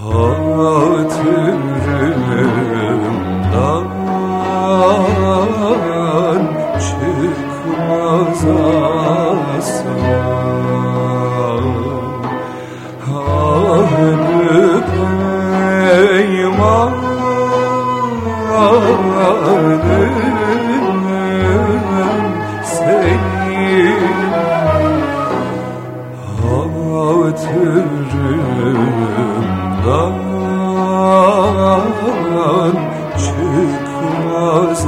hatırımdan çıkmaz asla Ahdı peymanım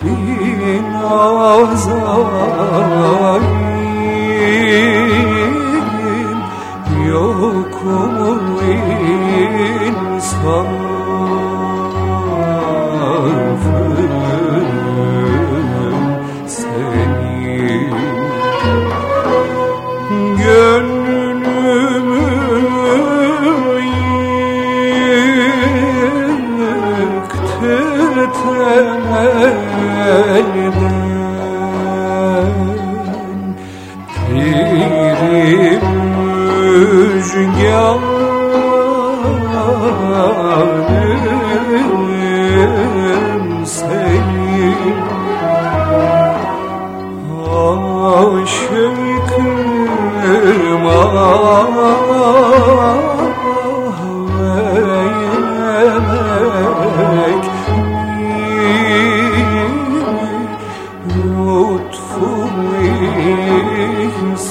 ettin azalim yok mu insafın temelden Pirim müjganım senin Aşıkım ağlayamak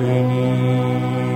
Amen.